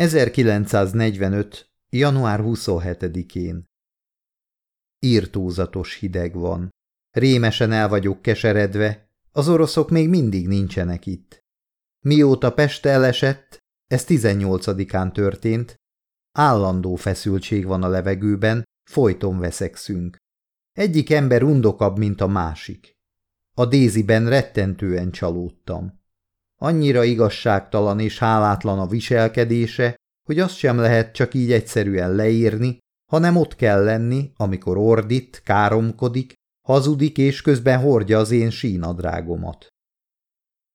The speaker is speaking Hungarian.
1945. január 27-én Írtózatos hideg van. Rémesen el vagyok keseredve, az oroszok még mindig nincsenek itt. Mióta Pest elesett, ez 18-án történt, állandó feszültség van a levegőben, folyton veszekszünk. Egyik ember undokabb, mint a másik. A Déziben rettentően csalódtam. Annyira igazságtalan és hálátlan a viselkedése, hogy azt sem lehet csak így egyszerűen leírni, hanem ott kell lenni, amikor ordít, káromkodik, hazudik és közben hordja az én sínadrágomat.